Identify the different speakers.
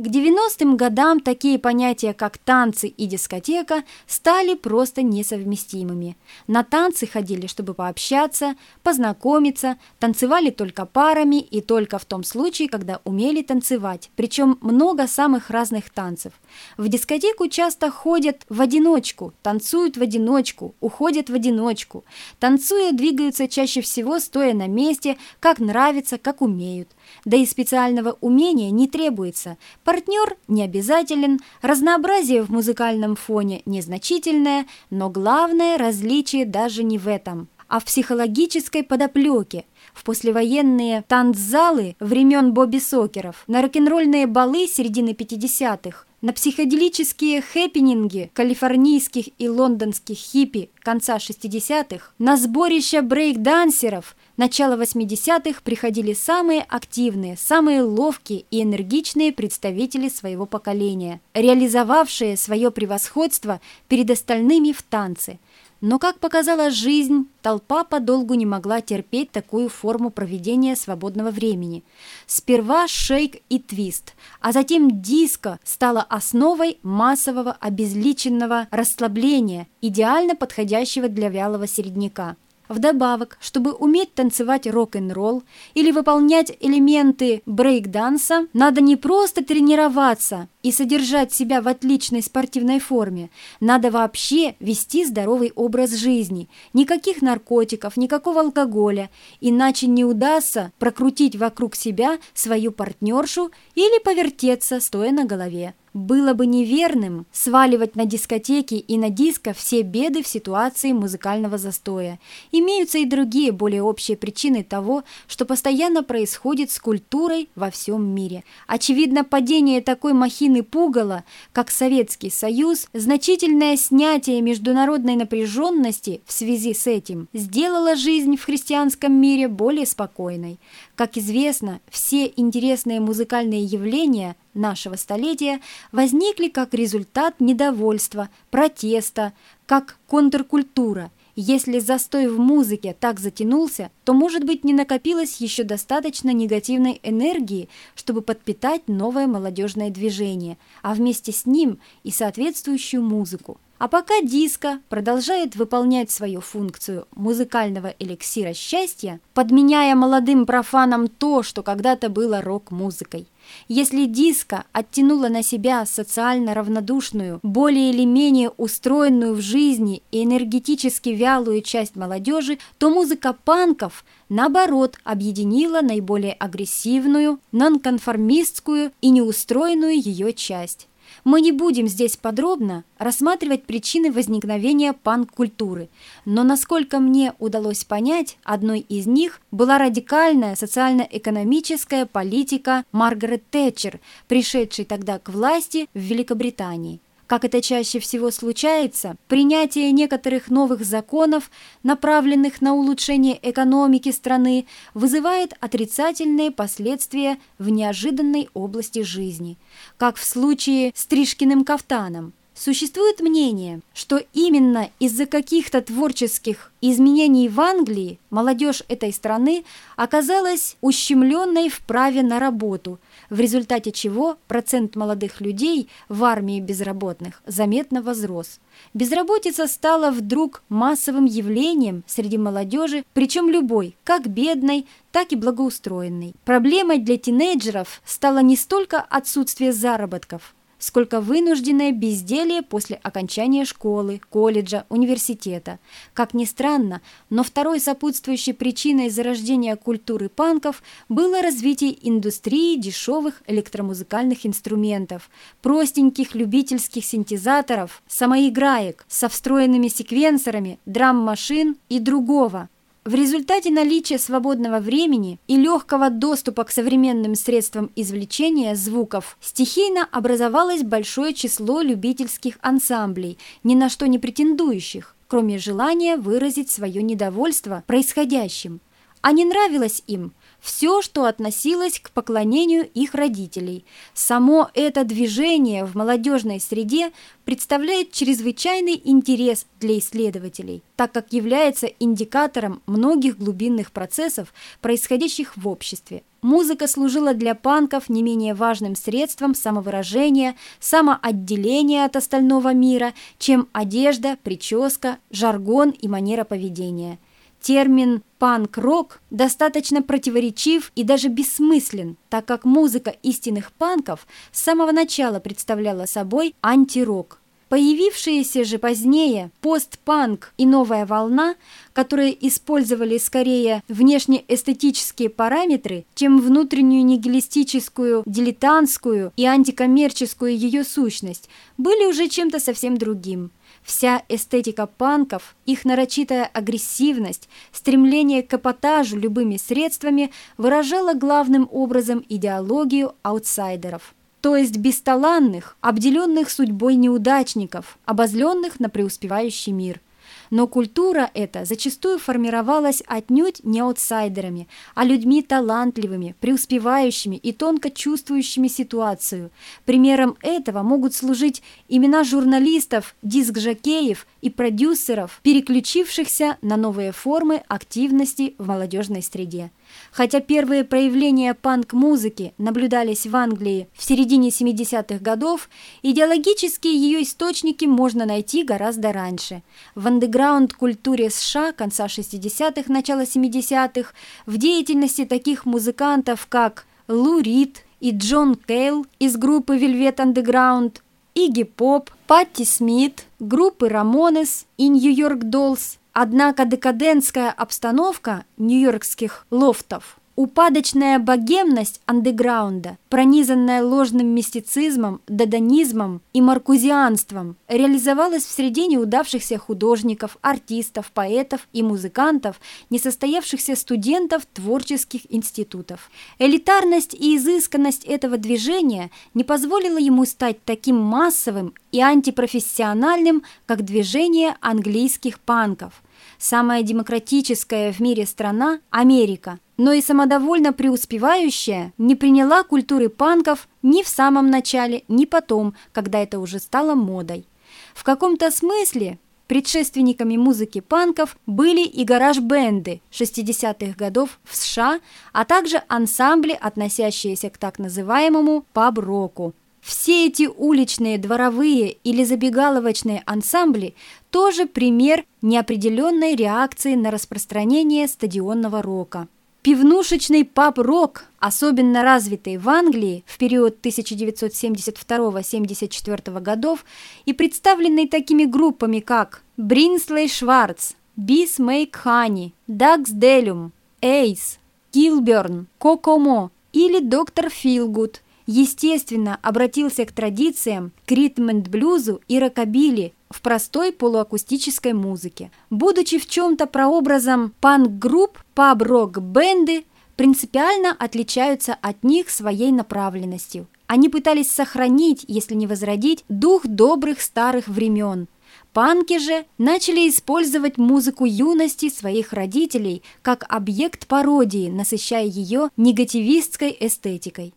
Speaker 1: К 90-м годам такие понятия, как танцы и дискотека, стали просто несовместимыми. На танцы ходили, чтобы пообщаться, познакомиться, танцевали только парами и только в том случае, когда умели танцевать, причем много самых разных танцев. В дискотеку часто ходят в одиночку, танцуют в одиночку, уходят в одиночку. Танцуя, двигаются чаще всего стоя на месте, как нравится, как умеют. Да и специального умения не требуется. Партнер не обязателен, разнообразие в музыкальном фоне незначительное, но главное различие даже не в этом, а в психологической подоплеке, в послевоенные танцзалы времен Бобби Сокеров, на рок-н-ролльные балы середины 50-х, на психоделические хэппининги калифорнийских и лондонских хиппи конца 60-х, на сборища брейк-дансеров начала 80-х приходили самые активные, самые ловкие и энергичные представители своего поколения, реализовавшие свое превосходство перед остальными в танце – но, как показала жизнь, толпа подолгу не могла терпеть такую форму проведения свободного времени. Сперва шейк и твист, а затем диско стало основой массового обезличенного расслабления, идеально подходящего для вялого середняка. Вдобавок, чтобы уметь танцевать рок-н-ролл или выполнять элементы брейк-данса, надо не просто тренироваться и содержать себя в отличной спортивной форме, надо вообще вести здоровый образ жизни, никаких наркотиков, никакого алкоголя, иначе не удастся прокрутить вокруг себя свою партнершу или повертеться, стоя на голове. Было бы неверным сваливать на дискотеки и на диско все беды в ситуации музыкального застоя. Имеются и другие, более общие причины того, что постоянно происходит с культурой во всем мире. Очевидно, падение такой махины пугала, как Советский Союз, значительное снятие международной напряженности в связи с этим сделало жизнь в христианском мире более спокойной. Как известно, все интересные музыкальные явления нашего столетия возникли как результат недовольства, протеста, как контркультура. Если застой в музыке так затянулся, то, может быть, не накопилось еще достаточно негативной энергии, чтобы подпитать новое молодежное движение, а вместе с ним и соответствующую музыку. А пока диско продолжает выполнять свою функцию музыкального эликсира счастья, подменяя молодым профанам то, что когда-то было рок-музыкой. Если диско оттянуло на себя социально равнодушную, более или менее устроенную в жизни и энергетически вялую часть молодежи, то музыка панков, наоборот, объединила наиболее агрессивную, нонконформистскую и неустроенную ее часть. Мы не будем здесь подробно рассматривать причины возникновения панк-культуры, но, насколько мне удалось понять, одной из них была радикальная социально-экономическая политика Маргарет Тэтчер, пришедшей тогда к власти в Великобритании. Как это чаще всего случается, принятие некоторых новых законов, направленных на улучшение экономики страны, вызывает отрицательные последствия в неожиданной области жизни, как в случае с Тришкиным кафтаном. Существует мнение, что именно из-за каких-то творческих изменений в Англии молодежь этой страны оказалась ущемленной в праве на работу, в результате чего процент молодых людей в армии безработных заметно возрос. Безработица стала вдруг массовым явлением среди молодежи, причем любой, как бедной, так и благоустроенной. Проблемой для тинейджеров стало не столько отсутствие заработков – сколько вынужденное безделье после окончания школы, колледжа, университета. Как ни странно, но второй сопутствующей причиной зарождения культуры панков было развитие индустрии дешевых электромузыкальных инструментов, простеньких любительских синтезаторов, самоиграек со встроенными секвенсорами, драм-машин и другого – в результате наличия свободного времени и легкого доступа к современным средствам извлечения звуков стихийно образовалось большое число любительских ансамблей, ни на что не претендующих, кроме желания выразить свое недовольство происходящим. А не нравилось им, все, что относилось к поклонению их родителей. Само это движение в молодежной среде представляет чрезвычайный интерес для исследователей, так как является индикатором многих глубинных процессов, происходящих в обществе. Музыка служила для панков не менее важным средством самовыражения, самоотделения от остального мира, чем одежда, прическа, жаргон и манера поведения – Термин «панк-рок» достаточно противоречив и даже бессмыслен, так как музыка истинных панков с самого начала представляла собой антирок. Появившиеся же позднее постпанк и новая волна, которые использовали скорее внешнеэстетические параметры, чем внутреннюю нигилистическую, дилетантскую и антикоммерческую ее сущность, были уже чем-то совсем другим. Вся эстетика панков, их нарочитая агрессивность, стремление к эпатажу любыми средствами выражала главным образом идеологию аутсайдеров то есть бесталанных, обделенных судьбой неудачников, обозленных на преуспевающий мир – но культура эта зачастую формировалась отнюдь не аутсайдерами, а людьми талантливыми, преуспевающими и тонко чувствующими ситуацию. Примером этого могут служить имена журналистов, диск-жокеев и продюсеров, переключившихся на новые формы активности в молодежной среде. Хотя первые проявления панк-музыки наблюдались в Англии в середине 70-х годов, идеологические ее источники можно найти гораздо раньше. В андеграунд-культуре США конца 60-х, начала 70-х, в деятельности таких музыкантов, как Лу Рид и Джон Кейл из группы Velvet Underground, Игги Поп, Патти Смит, группы Рамонес и Нью-Йорк Доллс, Однако декадентская обстановка нью-йоркских лофтов Упадочная богемность андеграунда, пронизанная ложным мистицизмом, додонизмом и маркузианством, реализовалась в среде неудавшихся художников, артистов, поэтов и музыкантов, несостоявшихся студентов творческих институтов. Элитарность и изысканность этого движения не позволила ему стать таким массовым и антипрофессиональным, как движение английских панков – самая демократическая в мире страна – Америка, но и самодовольно преуспевающая не приняла культуры панков ни в самом начале, ни потом, когда это уже стало модой. В каком-то смысле предшественниками музыки панков были и гараж-бенды 60-х годов в США, а также ансамбли, относящиеся к так называемому паб-року. Все эти уличные, дворовые или забегаловочные ансамбли тоже пример неопределенной реакции на распространение стадионного рока. Пивнушечный паб-рок, особенно развитый в Англии в период 1972-74 годов и представленный такими группами, как Бринслей Шварц, Бис Мейк Хани, Дакс Делюм, Эйс, Килберн, Кокомо или Доктор Филгуд – естественно, обратился к традициям, к ритм-энд-блюзу и рокобили в простой полуакустической музыке. Будучи в чем-то прообразом панк-групп, паб-рок-бенды принципиально отличаются от них своей направленностью. Они пытались сохранить, если не возродить, дух добрых старых времен. Панки же начали использовать музыку юности своих родителей как объект пародии, насыщая ее негативистской эстетикой.